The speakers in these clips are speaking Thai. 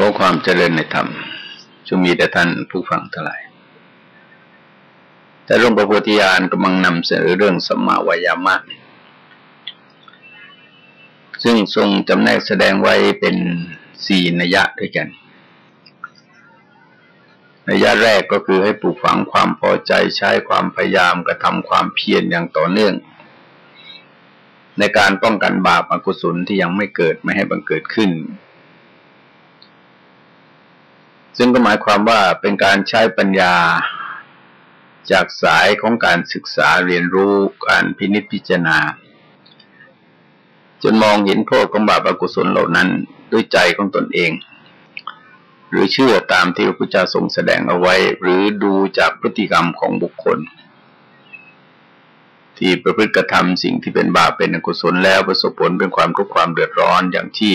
ขอความเจริญในธรรมจงมีแต่ท่านผู้ฟังทั้งหลาย แต่หลวงประพุทธญาณกำลังนำเสนอเรื่องสมมาวายามะซึ่งทรงจำแนกแสดงไว้เป็นสี่นัยยะด้วยกันนัยยะแรกก็คือให้ปลูกฝังความพอใจใช้ความพยายามกระทำความเพียรอย่างต่อเนื่อง ในการป้องกันบาปอกุศลที่ยังไม่เกิดไม่ให้บังเกิดขึ้น ซึ่งก็หมายความว่าเป็นการใช้ปัญญาจากสายของการศึกษาเรียนรู้การพินิจพิจารณา จนมองเห็นโทษของบาปอกุศลเหล่านั้นด้วยใจของตนเอง หรือเชื่อตามที่พระพุทธเจ้าทรงแสดงเอาไว้ หรือดูจากพฤติกรรมของบุคคล ที่ประพฤติกระทำสิ่งที่เป็นบาปเป็นอกุศลแล้วประสบผลเป็นความทุกข์ความเดือดร้อนอย่างที่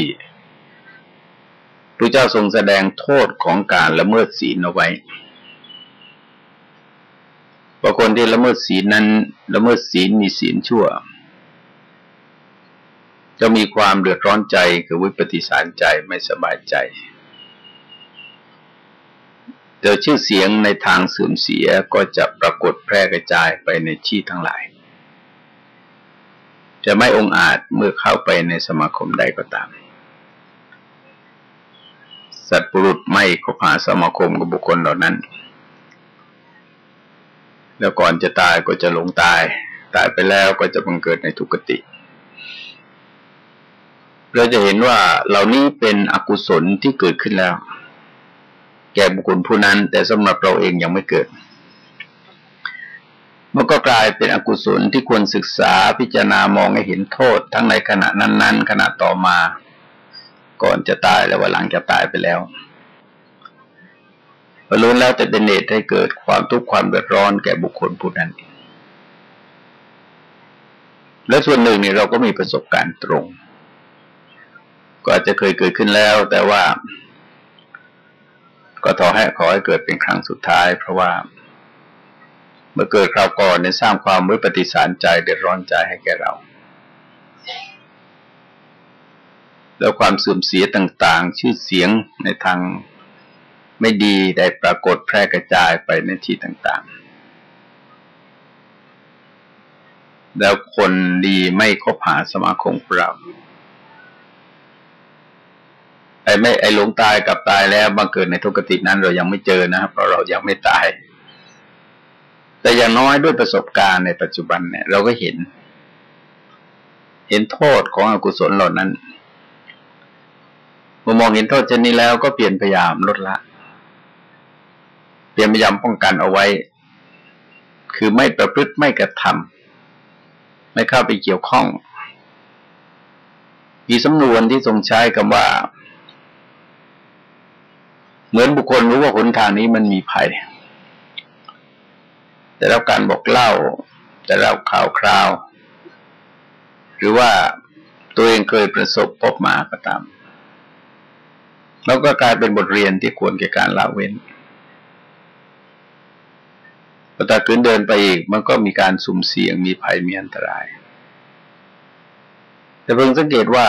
พระเจ้าทรงแสดงโทษของการละเมิดศีลเอาไว้ว่าคนที่ละเมิดศีลนั้น ละเมิดศีลมีศีลชั่ว จะมีความเดือดร้อนใจคือวิปฏิสารใจไม่สบายใจเดี๋ยวชื่อเสียงในทางเสื่อมเสียก็จะปรากฏแพร่กระจายไปในที่ทั้งหลาย จะไม่องอาจเมื่อเข้าไปในสมาคมใดก็ตาม สัตว์ปรุษไม่คบหาสมาคมกับบุคคลเหล่านั้น แล้วก่อนจะตายก็จะหลงตาย ตายไปแล้วก็จะบังเกิดในทุกติ เราจะเห็นว่าเหล่านี้เป็นอกุศลที่เกิดขึ้นแล้ว แก่บุคคลผู้นั้น แต่สำหรับเราเองยังไม่เกิดมันก็กลายเป็นอกุศลที่ควรศึกษาพิจารณามองให้เห็นโทษทั้งในขณะนั้น ๆ ขณะต่อมา ก่อนจะตายแล้วว่าหลังจะตายไปแล้วล้วนแล้วแต่เป็นเหตุให้เกิดความทุกข์ความเดือดร้อนแก่บุคคลผู้นั้นและส่วนหนึ่งนี่เราก็มีประสบการณ์ตรง ก็อาจจะเคยเกิดขึ้นแล้ว แต่ว่า ก็ขอให้ขอให้เกิดเป็นครั้งสุดท้าย เพราะว่า เมื่อเกิดคราวก่อนในสร้างความวิปฏิสารใจเดือดร้อนใจให้แก่เรา แล้วความเสื่อมเสียต่างๆ ชื่อเสียงในทางไม่ดีได้ปรากฏแพร่กระจายไปในที่ต่างๆ แล้วคนดีไม่คบหาสมาคมเราไอ้ไม่ไอ้หลงตายกับตายแล้วบังเกิดในทุกตินั้นเรายังไม่เจอนะครับเพราะเรายังไม่ตาย แต่อย่างน้อยด้วยประสบการณ์ในปัจจุบันเนี่ย เราก็เห็น เห็นโทษของอกุศลเหล่านั้น เมื่อมองเห็นโทษเช่นนี้แล้วก็เปลี่ยนพยายามลดละ เปลี่ยนพยายามป้องกันเอาไว้ คือไม่ประพฤติไม่กระทำไม่เข้าไปเกี่ยวข้อง มีสำนวนที่ทรงใช้คำว่า เหมือนบุคคลรู้ว่าหนทางนี้มันมีภัยแต่เราการบอกเล่า แต่เราข่าวคราว หรือว่าตัวเองเคยประสบพบมาก็ตาม แล้วก็กลายเป็นบทเรียนที่ควรแก่การละเว้นพอตาขึ้นเดินไปอีกมันก็มีการสุ่มเสี่ยงมีภัยมีอันตราย แต่เพิ่งสังเกตว่า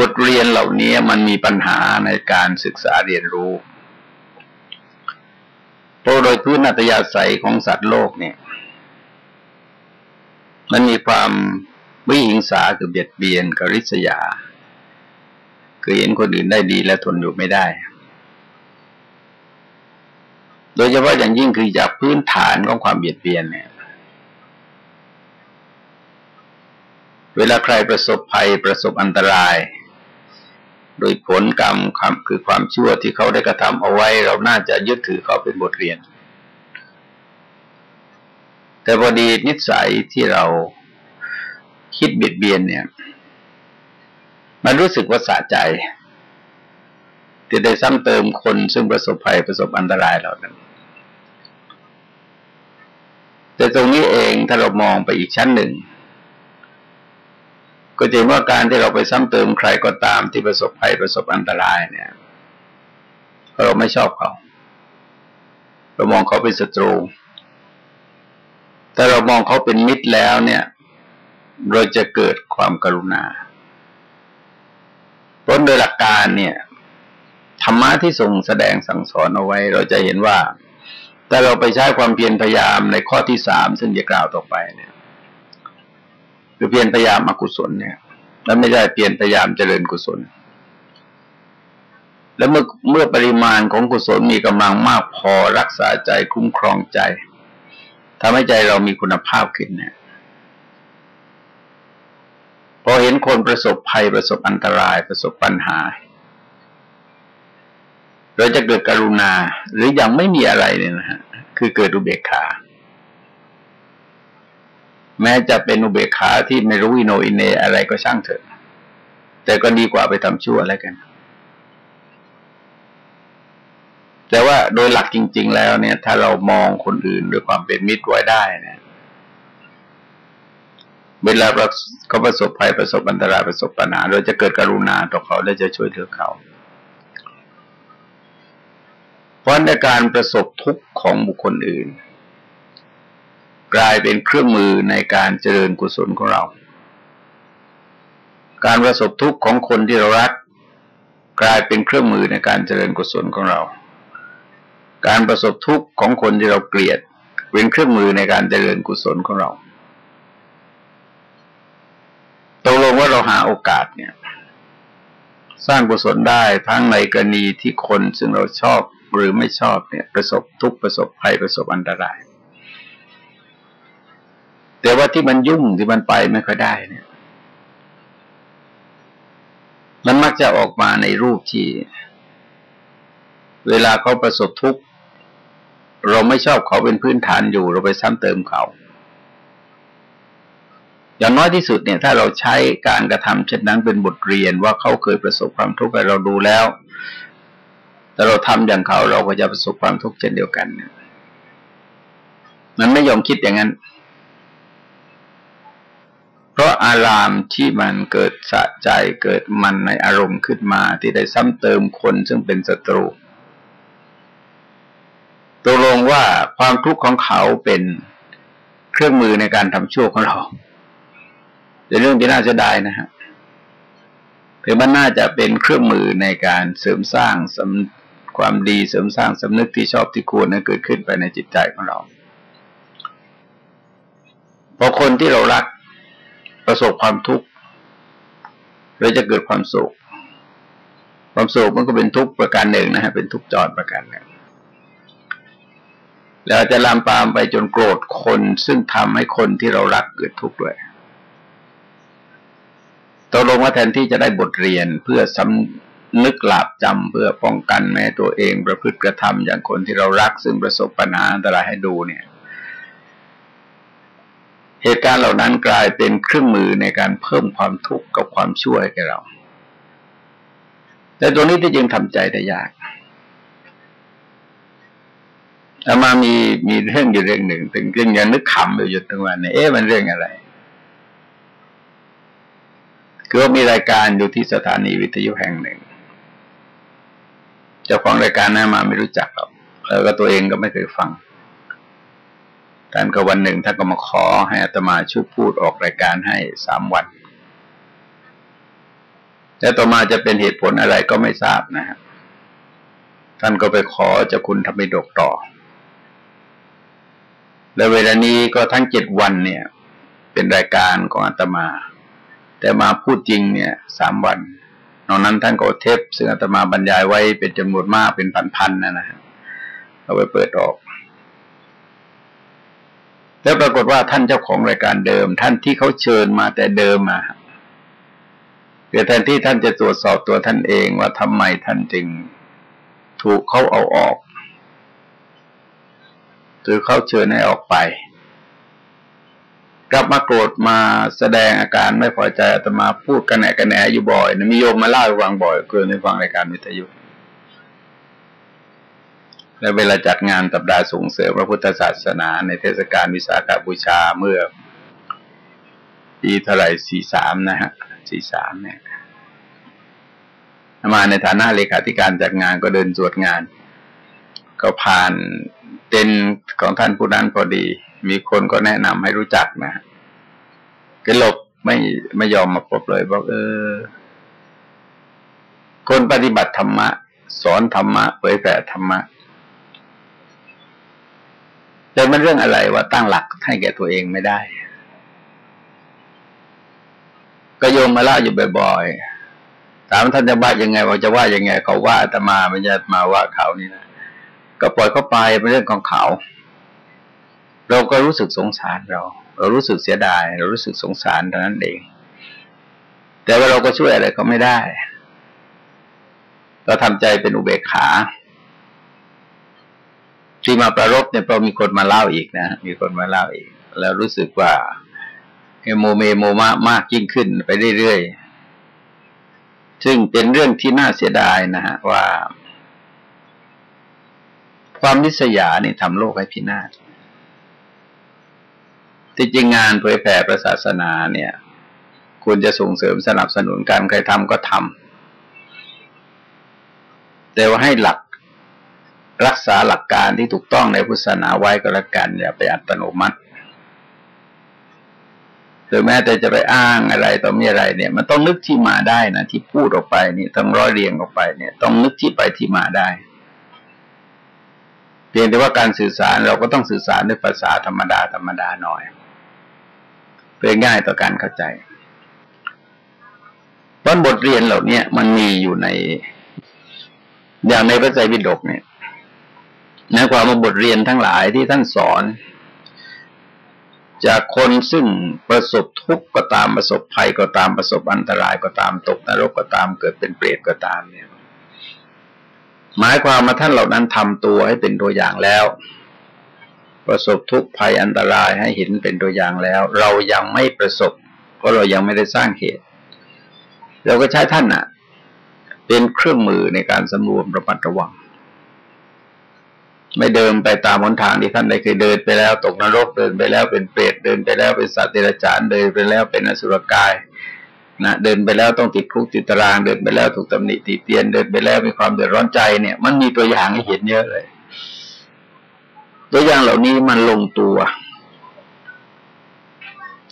บทเรียนเหล่านี้มันมีปัญหาในการศึกษาเรียนรู้เพราะโดยพื้นอัตยาศัยของสัตว์โลกเนี่ย มันมีความวิหิงสาคือเบียดเบียนกริษยา คือเห็นคนอื่นได้ดีและทนอยู่ไม่ได้ โดยเฉพาะอย่างยิ่งคือจากพื้นฐานของความเบียดเบียนเนี่ย เวลาใครประสบภัยประสบอันตราย โดยผลกรรมคคือความชั่วที่เขาได้กระทำเอาไว้ เราน่าจะยึดถือเขาเป็นบทเรียน แต่พอดีนิสัยที่เราคิดเบียดเบียนเนี่ย มันรู้สึกว่าสะใจที่ได้ซ้ำเติมคนซึ่งประสบภัยประสบอันตรายเหล่านั้น แต่ตรงนี้เองถ้าเรามองไปอีกชั้นหนึ่ง ก็จะเห็นว่าการที่เราไปซ้ำเติมใครก็ตามที่ประสบภัยประสบอันตรายเนี่ยเราไม่ชอบเขา เรามองเขาเป็นศัตรู แต่เรามองเขาเป็นมิตรแล้วเนี่ย เราจะเกิดความกรุณา พราะโดยหลักการเนี่ยทรรมะที่ทรงแสดงสั่งสอนเอาไว้ เราจะเห็นว่าแต่เราไปใช้ความเพียรพยายามในข้อที่สามซึ่งจะกล่าวต่อไปเนี่ยคือเพียรพยายามอกุศลเนี่ยแล้วไม่ได้เพียรพยายามเจริญกุศล แล้วเมื่อเมื่อปริมาณของกุศลมีกำลังมากพอรักษาใจคุ้มครองใจทำให้ใจเรามีคุณภาพขึ้นเนี่ย อเห็นคนประสบภัยประสบอันตรายประสบปัญหาเราจะเกิดกรุณาหรืออยังไม่มีอะไรเนี่ยนะฮะคือเกิดอุเบกขา แม้จะเป็นอุเบกขาที่ไม่รู้อิโหน่อิเหน่อะไรก็ช่างเถอะ แต่ก็ดีกว่าไปทำชั่วอะไรกัน แต่ว่าโดยหลักจริง ๆ แล้วเนี่ย ถ้าเรามองคนอื่นด้วยความเป็นมิตรไว้ได้เนี่ย เวลาเขาประสบภัยประสบอันตรายประสบปัญหาเราจะเกิดกรุณาต่อเขาและจะช่วยเหลือเขาเพราะในการประสบทุกข์ของบุคคลอื่น กลายเป็นเครื่องมือในการเจริญกุศลของเรา การประสบทุกข์ของคนที่เรารัก กลายเป็นเครื่องมือในการเจริญกุศลของเรา การประสบทุกข์ของคนที่เราเกลียด เป็นเครื่องมือในการเจริญกุศลของเราตกล งว่าเราหาโอกาสเนี่ย สร้างกุศลได้ทั้งในกรณีที่คนซึ่งเราชอบหรือไม่ชอบเนี่ย ประสบทุกประสบภัยประสบอันตราย แต่ว่าที่มันยุ่งที่มันไปไม่ค่อยได้เนี่ย มันมักจะออกมาในรูปที่ เวลาเขาประสบทุกข์เราไม่ชอบเขาเป็นพื้นฐานอยู่เราไปซ้ำเติมเขา อย่างน้อยที่สุดเนี่ยถ้าเราใช้การกระทำเช่นนั้นเป็นบทเรียนว่าเขาเคยประสบความทุกข์เราดูแล้วแต่เราทำอย่างเขาเราก็จะประสบความทุกข์เช่นเดียวกันมันไม่ยอมคิดอย่างนั้น เพราะอารามที่มันเกิดสะใจเกิดมันในอารมณ์ขึ้นมาที่ได้ซ้ำเติมคนซึ่งเป็นศัตรูตกลงว่าความทุกข์ของเขาเป็นเครื่องมือในการทำชั่วของเรา เป็นเรื่องที่น่าจะได้นะฮะคือมันน่าจะเป็นเครื่องมือในการเสริมสร้างสความดีเสริมสร้างสำนึกที่ชอบที่ควรนั้นเกิดขึ้นไปในจิตใจของเราพอคนที่เรารักประสบความทุกข์เราจะเกิดความสุขความสุขมันก็เป็นทุกข์ประการหนึ่งนะฮะเป็นทุกข์จอดประการหนึ่งแล้วจะลามปามไปจนโกรธคนซึ่งทำให้คนที่เรารักเกิดทุกข์ด้วย ตกลงว่าแทนที่จะได้บทเรียนเพื่อสนึกหลาบจำเพื่อป้องกันแม้ตัวเองประพฤติกระทำอย่างคนที่เรารักซึ่งประสบปัญหาอันตรายให้ดูเนี่ย เหตุการณ์เหล่านั้นกลายเป็นเครื่องมือในการเพิ่มความทุกข์กับความช่วยแก่เราแต่ตรงนี้ที่จึงทำใจได้ยากแต่มามีมีเรื่องอยู่เรื่องหนึ่งถึงเรื่องยังนึกขำอยู่อยู่ทั้งวันเนี่ยเอ๊ะมันเรื่องอะไร คือว่ามีรายการอยู่ที่สถานีวิทยุแห่งหนึ่งเจ้าของรายการนั้นมาไม่รู้จักหรอกแล้วก็ตัวเองก็ไม่เคยฟังท่านก็วันหนึ่งท่านก็มาขอให้อัตมาช่วยพูดออกรายการให้สามวันแล้วต่อมาจะเป็นเหตุผลอะไรก็ไม่ทราบนะฮะ ท่านก็ไปขอเจ้าคุณทำไมดกต่อ แล้วเวลานี้ก็ทั้งเจ็ดวันเนี่ย เป็นรายการของอาตมา แต่มาพูดจริงเนี่ยสามวันนอกนั้นท่านก็เทปซึ่งอาตมาบรรยายไว้เป็นจำนวนมากเป็นพันๆนะนะเอาไปเปิดออก แล้วปรากฏว่าท่านเจ้าของรายการเดิม ท่านที่เขาเชิญมาแต่เดิมมาเดี๋ยวแทนที่ท่านจะตรวจสอบตัวท่านเองว่าทำไมท่านจึงถูกเขาเอาออก หรือเขาเชิญให้ออกไป กลับมาโกรธมาแสดงอาการไม่พอใจอาตมาพูดกันแหนกันแหนอยู่บ่อยนะมีโยมมาเล่าให้ฟังบ่อยเกินในฟังรายการวิทยุและเวลาจัดงานสัปดาส่งเสริมพระพุทธศาสนา ในเทศกาลวิสาขบูชาเมื่อปีเท่าไหร่สี่สามนะฮะสี่สามเนี่ยมาในฐานะเลขาธิการจัดงานก็เดินสวดงาน ก็ผ่านเต็นของท่านผู้นั้นพอดี มีคนก็แนะนำให้รู้จักนะก็หลบไม่ไม่ยอมมาพบเลยบอกเออ คนปฏิบัติธรรมะ สอนธรรมะเผยแผ่ธรรมะแต่มันเรื่องอะไรว่าตั้งหลักให้แก่ตัวเองไม่ได้ก็โยมมาเล่าอยู่บ่อยๆ ถามท่านจะว่ายังไงว่าจะว่ายังไงเขาว่าแต่มาไม่จะมาว่าเขานี่นะ ก็ปล่อยเขาไปเป็นเรื่องของเขา เราก็รู้สึกสงสารเรา เรารู้สึกเสียดาย เรารู้สึกสงสารเท่านั้นเอง แต่ว่าเราก็ช่วยอะไรเขาไม่ได้ เราทำใจเป็นอุเบกขาที่มาประรบเนี่ยเพรามีคนมาเล่าอีกนะ มีคนมาเล่าอีก แล้วรู้สึกว่าโมเมโมมามากยิ่งขึ้นไปเรื่อยๆ ซึ่งเป็นเรื่องที่น่าเสียดายนะฮะว่า ความนิสยานี่ทำโลกให้พินาศ ที่จริงงานเผยแผ่ประศาสนาเนี่ยควรจะส่งเสริมสนับสนุนการใครทำก็ทำแต่ว่าให้หลักรักษาหลักการที่ถูกต้องในพุทธศาสนาไว้ก็แล้วกันอย่าไปอัตโนมัติหรือแม้แต่จะไปอ้างอะไรต่อมีอะไรเนี่ย มันต้องนึกที่มาได้นะที่พูดออกไปนี่ต้องร้อยเรียงออกไปเนี่ย ต้องนึกที่ไปที่มาได้เพียงแต่ว่าการสื่อสารเราก็ต้องสื่อสารด้วยภาษาธรรมดาธรรมดาหน่อย เพื่อง่ายต่อการเข้าใจเพราะบทเรียนเหล่านี้มันมีอยู่ใน อย่างในพระไตรปิฎกเนี่ยในความมาบทเรียนทั้งหลายที่ท่านสอน จากคนซึ่งประสบทุกข์ก็ตามประสบภัยก็ตามประสบอันตรายก็ตามตกนรกก็ตามเกิดเป็นเปรตก็ตามเนี่ยหมายความมาท่านเหล่านั้นทำตัวให้เป็นตัวอย่างแล้ว ประสบทุกข์ภัยอันตรายให้เห็นเป็นตัวอย่างแล้ว เรายังไม่ประสบเพราะเรายังไม่ได้สร้างเหตุ เราก็ใช้ท่านอะเป็นเครื่องมือในการสำรวมระมัดระวัง ไม่เดินไปตามหนทางที่ท่านได้เคยเดินไปแล้ว ตกนรกเดินไปแล้วเป็นเปรตเดินไปแล้วเป็นสัตว์เดรัจฉานเดินไปแล้วเป็นอสุรกายนะเดินไปแล้วต้องติดคุกติดตารางเดินไปแล้วถูกตำหนิติเตียนเดินไปแล้วมีความเดือดร้อนใจเนี่ย มันมีตัวอย่างให้เห็นเยอะเลย ตัวอย่างเหล่านี้มันลงตัว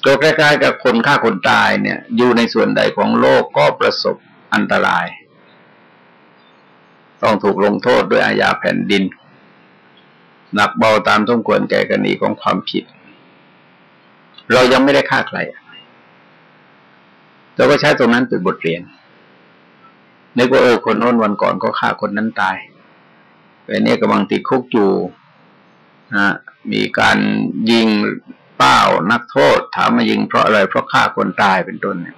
ก็คล้ๆกับคนฆ่าคนตายเนี่ย อยู่ในส่วนใดของโลกก็ประสบอันตราย ต้องถูกลงโทษด้วยอาญาแผ่นดิน หนักเบาตามต้องควรแก่กรณีของความผิด เรายังไม่ได้ฆ่าใครเราก็ใช้ตรงนั้นเป็นบทเรียนนึกว่าเออคนโน้นวันก่อนก็ฆ่าคนนั้นตายแต่นี้กำลังติดคุกอยู่ นะมีการยิงเป้านักโทษถามมายิงเพราะอะไรเพราะฆ่าคนตายเป็นต้นเนี่ย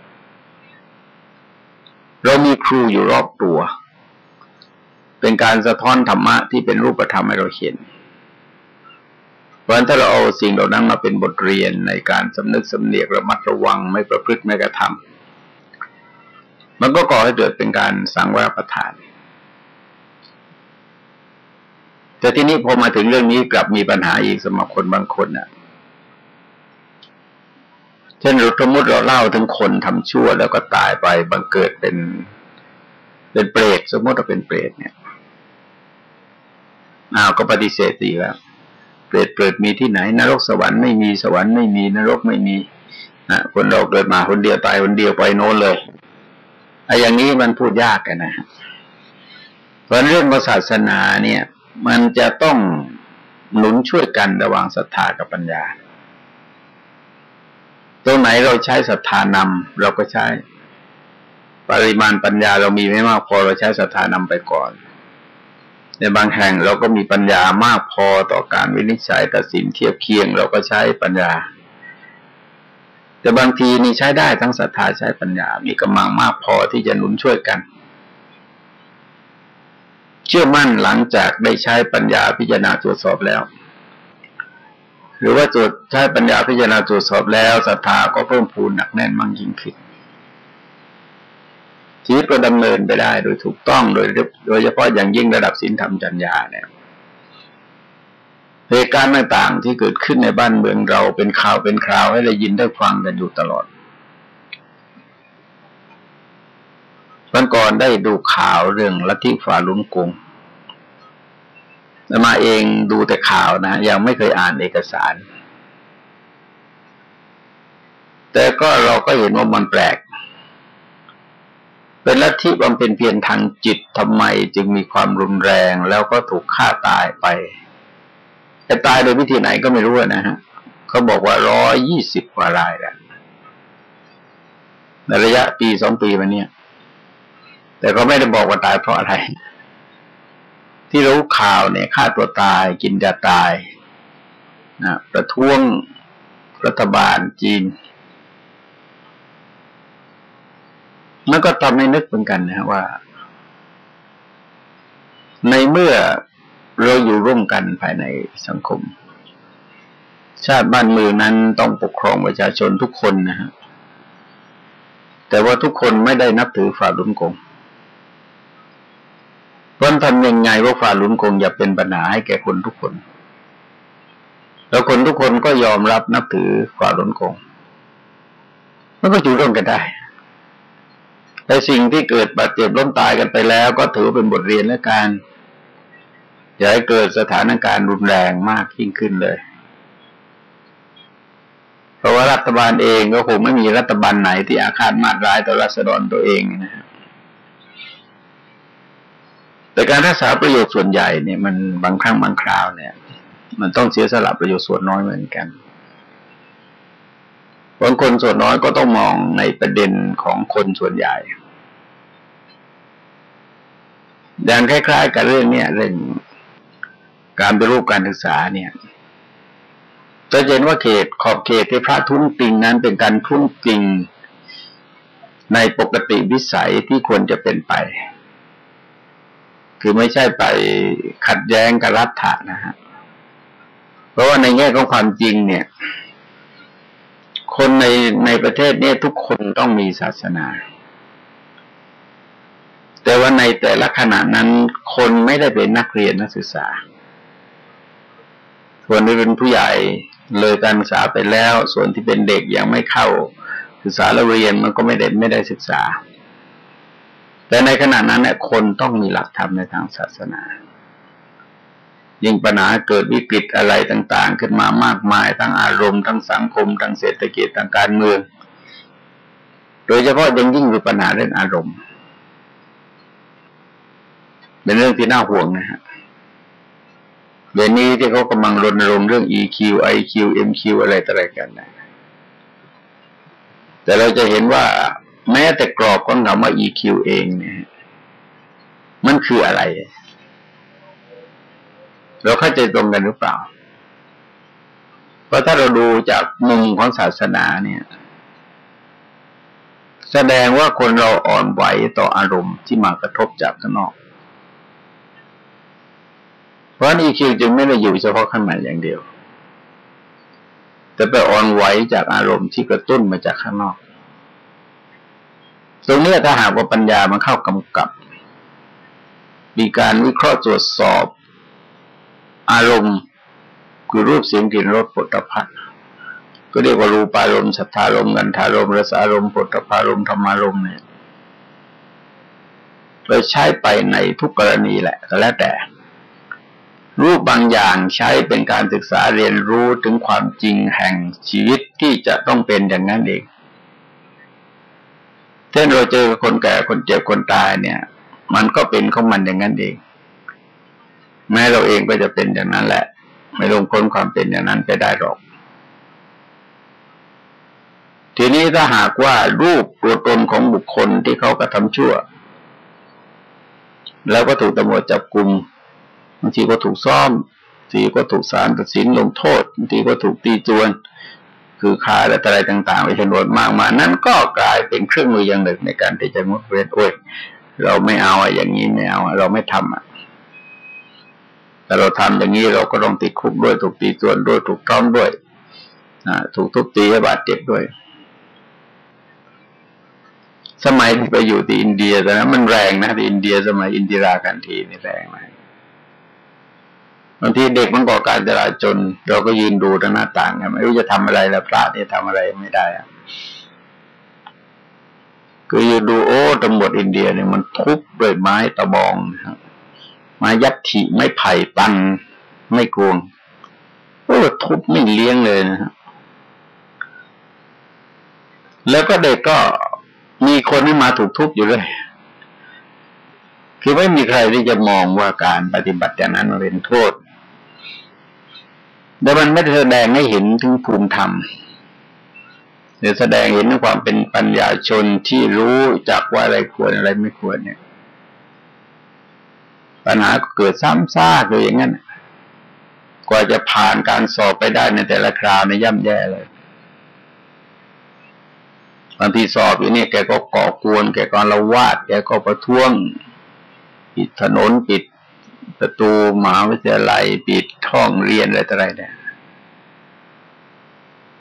เรามีครูอยู่รอบตัว เป็นการสะท้อนธรรมะที่เป็นรูปธรรมให้เราเห็นเพราะฉะนั้นถ้าเราเอาสิ่งเหล่านั้นมาเป็นบทเรียนในการสำนึกสำเนียกระมัดระวังไม่ประพฤติไม่กระทำมันก็ก่อให้เกิดเป็นการสังวรประทาน แต่ที่นี้พอมาถึงเรื่องนี้กลับมีปัญหาอีกสำหรับคนบางคนน่ะเช่นสมมติเราเล่าถึงคนทำชั่วแล้วก็ตายไปบังเกิดเป็น เป็นเปรตสมมติว่าเป็นเปรตเนี่ยอ้าวก็ปฏิเสธดีแล้วเปรตเปรตมีที่ไหนนรกสวรรค์ไม่มีสวรรค์ไม่มีนรกไม่มีนะคนเราเกิดมาคนเดียวตายคนเดียวไปโน้นเลยไอ้อย่างนี้มันพูดยากกันนะเพราะเรื่องศาสนาเนี่ย มันจะต้องหนุนช่วยกันระหว่างศรัทธากับปัญญา ตรงไหนเราใช้ศรัทธานำเราก็ใช้ ปริมาณปัญญาเรามีไม่มากพอเราใช้ศรัทธานำไปก่อน ในบางแห่งเราก็มีปัญญามากพอต่อการวินิจฉัยตัดสินเทียบเคียง เราก็ใช้ปัญญา แต่บางทีนี่ใช้ได้ทั้งศรัทธาใช้ปัญญา มีกำลังมากพอที่จะหนุนช่วยกัน เชื่อมั่นหลังจากได้ใช้ปัญญาพิจารณาตรวจสอบแล้ว หรือว่าตรวจใช้ปัญญาพิจารณาตรวจสอบแล้วศรัทธาก็เพิ่มพูนหนักแน่นมั่งยิ่งขึ้นชีวิตก็ดำเนินไปได้โดยถูกต้องโดยโดยเฉพาะอย่างยิ่งระดับศีลธรรมจัญญาเนี่ยเหตุการณ์ต่างๆที่เกิดขึ้นในบ้านเมืองเราเป็นข่าวเป็นคราวให้ได้ยินได้ฟังกันอยู่ตลอด วันก่อนได้ดูข่าวเรื่องลัทธิฝ่าลุงกงมาเองดูแต่ข่าวนะ ยังไม่เคยอ่านเอกสาร แต่ก็เราก็เห็นว่ามันแปลก เป็นลัทธิบำเพ็ญเพียรทางจิตทำไมจึงมีความรุนแรงแล้วก็ถูกฆ่าตายไป แต่ตายโดยวิธีไหนก็ไม่รู้นะฮะเขาบอกว่าร้อยยี่สิบกว่ารายแล้วในระยะปีสองปีมาเนี่ย แต่ก็ไม่ได้บอกว่าตายเพราะอะไร ที่รู้ข่าวเนี่ยฆ่าตัวตายกินยาตายนะประท้วงรัฐบาลจีนมันก็ทำให้นึกเหมือนกันนะว่า ในเมื่อเราอยู่ร่วมกันภายในสังคม ชาติบ้านเมืองนั้นต้องปกครองประชาชนทุกคนนะฮะแต่ว่าทุกคนไม่ได้นับถือฝ่าลุนกง เพราะทำยังไงว่าฝ่าลุนกงอย่าเป็นปัญหาให้แก่คนทุกคน แล้วคนทุกคนก็ยอมรับนับถือฝ่าลุนกงมันก็อยู่ร่วมกันได้แต่สิ่งที่เกิดบาดเจ็บล้มตายกันไปแล้ว ก็ถือเป็นบทเรียนและการอย่าให้เกิดสถานการณ์รุนแรงมากยิ่งขึ้นเลย เพราะว่ารัฐบาลเองก็คงไม่มีรัฐบาลไหนที่อาฆาตมาดร้ายต่อรัษฎรตัวเองนะครับ แต่การรักษาประโยชน์ส่วนใหญ่เนี่ยมันบางครั้งบางคราวเนี่ย มันต้องเสียสละประโยชน์ส่วนน้อยเหมือนกันบางคนส่วนน้อยก็ต้องมองในประเด็นของคนส่วนใหญ่ดังคล้าย ๆ กับเรื่องเนี้ยเรื่องการไปรูปการศึกษาเนี่ยจะเห็นว่าเขตขอบเขตที่พระทุ่งติงนั้นเป็นการทุ่งติงในปกติวิสัยที่ควรจะเป็นไป คือไม่ใช่ไปขัดแย้งกับรัฐะนะฮะ เพราะว่าในแง่ของความจริงเนี่ย คนในในประเทศเนี้ทุกคนต้องมีศาสนา แต่ว่าในแต่ละขณะนั้น คนไม่ได้เป็นนักเรียนนักศึกษา ส่วนที่เป็นผู้ใหญ่เลยการศึกษาไปแล้ว ส่วนที่เป็นเด็กยังไม่เข้าศึกษาและเรียนมันก็ไม่ได้ไม่ได้ศึกษา แต่ในขณะนั้นเนี่ยคนต้องมีหลักธรรมในทางศาสนา ยิ่งปัญหาเกิดวิกฤตอะไรต่างๆ ขึ้นมามากมาย ทั้งอารมณ์ทั้งสังคม ทั้งเศรษฐกิจทางการเมือง โดยเฉพาะยังยิ่งคือปัญหาเรื่องอารมณ์ เป็นเรื่องที่น่าห่วงนะฮะเดี๋ยวนี้ที่เขากำลังรณรงค์เรื่อง EQ IQ MQ อะไรต่ออะไรกันนะแต่เราจะเห็นว่า แม้แต่กรอบของคำว่า EQ เองเนี่ย มันคืออะไร เราเข้าใจตรงกันหรือเปล่า เพราะถ้าเราดูจากมุมของศาสนาเนี่ย แสดงว่าคนเราอ่อนไหวต่ออารมณ์ที่มากระทบจากข้างนอก เพราะนี้คิวจึงไม่ได้อยู่เฉพาะข้างในอย่างเดียว แต่ไปอ่อนไหวจากอารมณ์ที่กระตุ้นมาจากข้างนอก ตรงนี้ถ้าหากว่าปัญญามันเข้ากำกับ มีการวิเคราะห์ตรวจสอบ อารมณ์คือรูปเสียงกลิ่นรสปุถะพัฒก็เรียกว่ารูปารมณ์สัทธารมณ์กันธารมณ์รสอารมณ์ปุถะพารมณ์ธรรมารมณ์เนี่ยเราใช้ไปในทุกกรณีแหละก็แล้วแต่ รูปบางอย่างใช้เป็นการศึกษาเรียนรู้ถึงความจริงแห่งชีวิตที่จะต้องเป็นอย่างนั้นเอง ช่นเราเจอคนแก่คนเจ็บคนตายเนี่ย มันก็เป็นของมันอย่างนั้นเอง แม้เราเองก็จะเป็นอย่างนั้นแหละ ไม่ลงพ้นความเป็นอย่างนั้นไปได้หรอก ทีนี้ถ้าหากว่ารูปตัวตนของบุคคลที่เขากระทำชั่ว แล้วก็ถูกตำรวจจับกลุ่มบางทีก็ถูกซ่อมบางทีก็ถูกศาลตัดสินลงโทษบางทีก็ถูกตีจวน คือคาและอะไรต่างๆไปจำนวนมากมา นั่นก็กลายเป็นเครื่องมืออย่างหนึ่งในการที่จะงดเว้นโอ้ยเราไม่เอาอะอย่างนี้ไม่เอาเราไม่ทำอะแต่เราทำอย่างนี้เราก็ต้องติดคุกด้วยถูกตีจวนด้วยถูกต้อมด้วยถูกทุบตีให้บาดเจ็บด้วย สมัยที่ไปอยู่ที่อินเดียแต่นั้นมันแรงนะที่อินเดียสมัยอินดิรากันทีนี่แรงมาก บางทีเด็กมันก่อการจราจน เราก็ยืนดูทางหน้าต่างไม่รู้จะทำอะไรแล้วพระนี่ทำอะไรไม่ได้อะคือยืนดูโอ้ตำรวจอินเดียเนี่ยมันทุบด้วยไม้ตะบองนะครับไม้ยัดถีไม้ไผ่ตันไม่กวงโอ้ทุบไม่เลี้ยงเลยนะฮะแล้วก็เด็กก็มีคนที่มาถูกทุบอยู่เลย คือไม่มีใครที่จะมองว่าการปฏิบัติอย่างนั้นมันเป็นโทษ แต่มันไม่ได้แสดงให้เห็นถึงภูมิธรรมหรือแสดงเห็นถึงความเป็นปัญญาชนที่รู้จักว่าอะไรควรอะไรไม่ควรเนี่ย ปัญหาก็เกิดซ้ำซากเลยอย่างนั้นกว่าจะผ่านการสอบไปได้ในแต่ละคราวในย่ำแย่เลยบางทีสอบอยู่เนี่ยแกก็ก่อกวน แกก็ละวาด แกก็ประท้วง ปิดถนนปิด ประตูมหาวิทยาลัยปิดห้องเรียนอะไรต่ออะไรเนี่ย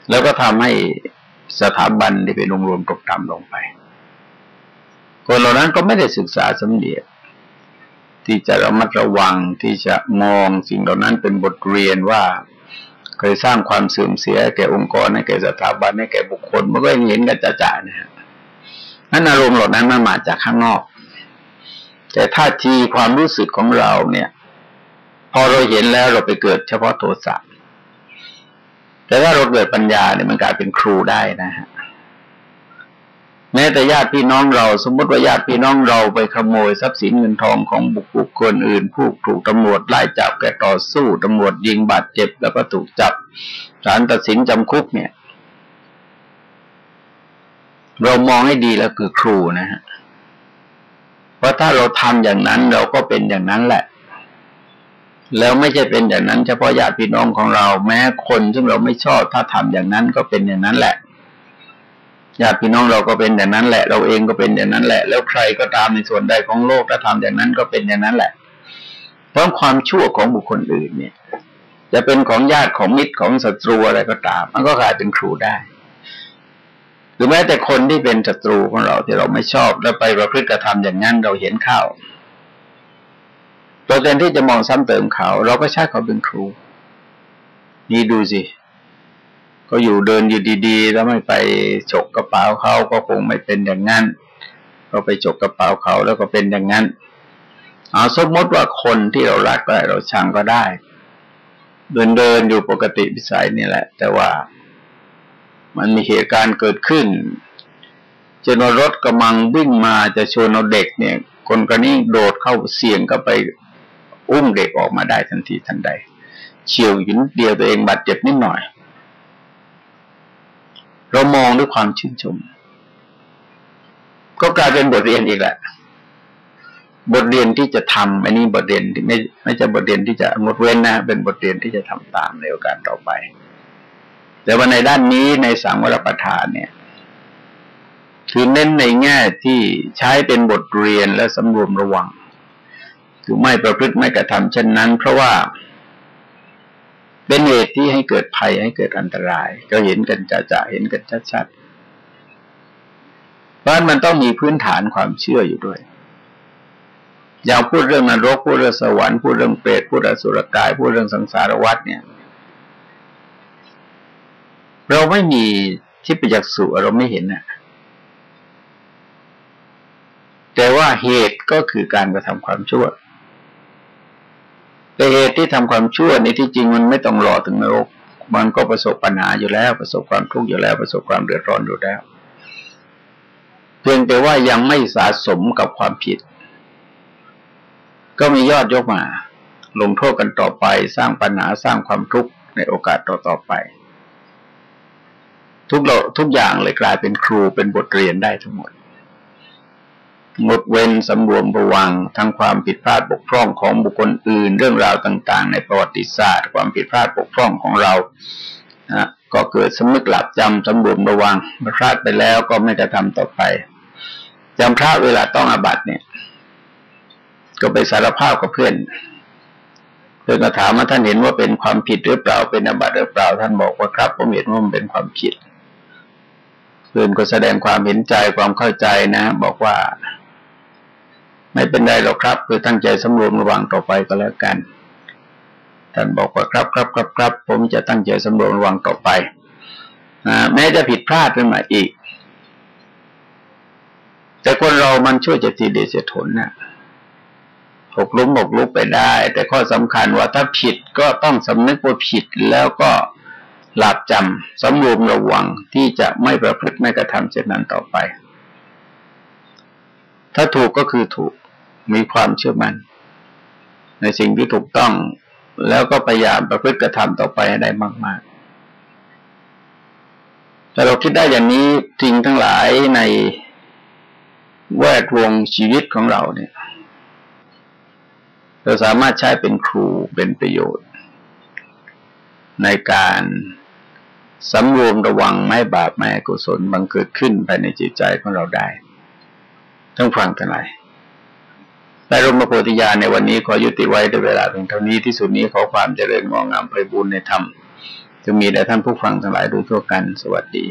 แล้วก็ทำให้สถาบันที่เป็นองรวมตกต่ำลงไป คนเหล่านั้นก็ไม่ได้ศึกษาสำเนียกที่จะระมัดระวังที่จะมองสิ่งเหล่านั้นเป็นบทเรียนว่าเคยสร้างความเสื่อมเสียแก่องค์กรให้แก่สถาบันให้แก่บุคคลมันก็เห็นกันจะๆนะฮะนั้นอารมณ์เหล่านั้นมันมาจากข้างนอก แต่ท่าทีความรู้สึกของเราเนี่ย พอเราเห็นแล้วเราไปเกิดเฉพาะโทสะแต่ถ้าเราเกิดปัญญาเนี่ยมันกลายเป็นครูได้นะฮะแม้แต่ญาติพี่น้องเรา สมมติว่าญาติพี่น้องเราไปขโมยทรัพย์สินเงินทองของบุคคลอื่น ผู้ถูกตำรวจไล่จับแกต่อสู้ตำรวจยิงบาดเจ็บแล้วก็ถูกจับศาลตัดสินจำคุกเนี่ย เรามองให้ดีแล้วคือครูนะฮะ เพราะถ้าเราทำอย่างนั้นเราก็เป็นอย่างนั้นแหละ แล้วไม่ใช่เป็นอย่างนั้นเฉพาะญาติพี่น้องของเรา แม้คนซึ่งเราไม่ชอบถ้าทำอย่างนั้นก็เป็นอย่างนั้นแหละญาติพี่น้องเราก็เป็นอย่างนั้นแหละ เราเองก็เป็นอย่างนั้นแหละ แล้วใครก็ตามในส่วนใดของโลกถ้าทำอย่างนั้นก็เป็นอย่างนั้นแหละ เพราะความชั่วของบุคคลอื่นเนี่ย จะเป็นของญาติของมิตรของศัตรูอะไรก็ตาม มันก็กลายเป็นครูได้ หรือแม้แต่คนที่เป็นศัตรูของเราที่เราไม่ชอบแล้วไปประพฤติกระทำอย่างนั้นเราเห็นเข้าเราแทนที่จะมองซ้ำเติมเขา เราก็ใช้เขาเป็นครู นี่ดูสิก็อยู่เดินอยู่ดีๆ แล้วไม่ไปฉกกระเป๋าเขาก็คงไม่เป็นอย่างนั้นก็ไปฉกกระเป๋าเขาแล้วก็เป็นอย่างนั้นเอาสมมติว่าคนที่เรารักก็เราชังก็ได้ เดินเดินอยู่ปกติวิสัยนี่แหละ แต่ว่า มันมีเหตุการณ์เกิดขึ้นจนรถกำลังวิ่งมาจะชนเอาเด็กเนี่ย คนก็นี้โดดเข้าเสี่ยงก็ไปอุ้มเด็กออกมาได้ทันทีทันใดเฉียวหินเดียวตัวเองบาดเจ็บนิดหน่อย เรามองด้วยความชื่นชม ก็กลายเป็นบทเรียนอีกแหละ บทเรียนที่จะทำอันนี้บทเรียนที่ไม่ไม่ใช่บทเรียนที่จะงดเว้นนะ เป็นบทเรียนที่จะทำตามในโอกาสต่อไป แต่ว่าในด้านนี้ในสังวรประทานเนี่ย คือเน้นในแง่ที่ใช้เป็นบทเรียนและสำรวมระวัง คือไม่ประพฤติไม่กระทำเช่นนั้น เพราะว่าเป็นเหตุที่ให้เกิดภัยให้เกิดอันตราย ก็เห็นกันจะจะเห็นกันชัดๆเพราะมันต้องมีพื้นฐานความเชื่ออยู่ด้วยอย่างพูดเรื่องนรกพูดเรื่องสวรรค์พูดเรื่องเปรตพูดเรื่องสุรกาย พูดเรื่องสังสารวัฏเนี่ย เราไม่มีที่ประจักษ์สุเราไม่เห็นนะแต่ว่าเหตุก็คือการกระทำความชั่วแต่เหตุที่ทำความชั่วในที่จริงมันไม่ต้องรอถึงนรกมันก็ประสบปัญหาอยู่แล้ว ประสบความทุกข์อยู่แล้ว ประสบความเดือดร้อนอยู่แล้ว เพียงแต่ว่ายังไม่สะสมกับความผิด ก็มียอดยกมา ลงโทษกันต่อไปสร้างปัญหาสร้างความทุกข์ในโอกาสต่อๆไป ทุกเราทุกอย่างเลยกลายเป็นครูเป็นบทเรียนได้ทั้งหมดงดเว้นสำรวมระวังทั้งความผิดพลาดบกพร่องของบุคคลอื่น เรื่องราวต่าง ๆ ในประวัติศาสตร์ ความผิดพลาดบกพร่องของเรานะก็เกิดสำนึกหลับจำสำรวมระวังพลาดไปแล้วก็ไม่กระทำต่อไปจำพระเวลาต้องอาบัติเนี่ย ก็ไปสารภาพกับเพื่อนเพื่อนก็ถามว่าท่านเห็นว่าเป็นความผิดหรือเปล่าเป็นอาบัติหรือเปล่า ท่านบอกว่าครับผมเห็นว่ามันเป็นความผิด เพื่อนก็แสดงความเห็นใจความเข้าใจนะ บอกว่า ไม่เป็นไรหรอกครับ คือตั้งใจสำรวมระวังต่อไปก็แล้วกันท่านบอกว่าครับครับครับครับผมจะตั้งใจสำรวมระวังต่อไปแม้จะผิดพลาดขึ้นมาอีก แต่คนเรามันช่วยจะทีเดชทนนะหกลุ้มหกลุกไปได้ แต่ข้อสำคัญว่าถ้าผิดก็ต้องสำนึกว่าผิดแล้วก็ หลับจำสำรวมระวังที่จะไม่ประพฤติไม่กระทำเช่นนั้นต่อไป ถ้าถูกก็คือถูกมีความเชื่อมัน่นในสิ่งที่ถูกต้องแล้วก็พยายามประพฤติกระทำต่อไปให้ได้มาก ๆ แต่เราคิดได้อย่างนี้จริงทั้งหลายในแวดวงชีวิตของเราเนี่ย เราสามารถใช้เป็นครูเป็นประโยชน์ ในการ สำรวมระวังไม่บาปไม่กุศลบังเกิดขึ้นภายในจิตใจของเราได้ทั้งฟังทั้งหลายในรมโพธิญาณในวันนี้ขอยุติไว้ด้วยเวลาเพียงเท่านี้ที่สุดนี้ขอความเจริญงอกงามไปบุญในธรรมจะมีแด่ท่านผู้ฟังทั้งหลายโดยทั่วกันสวัสดี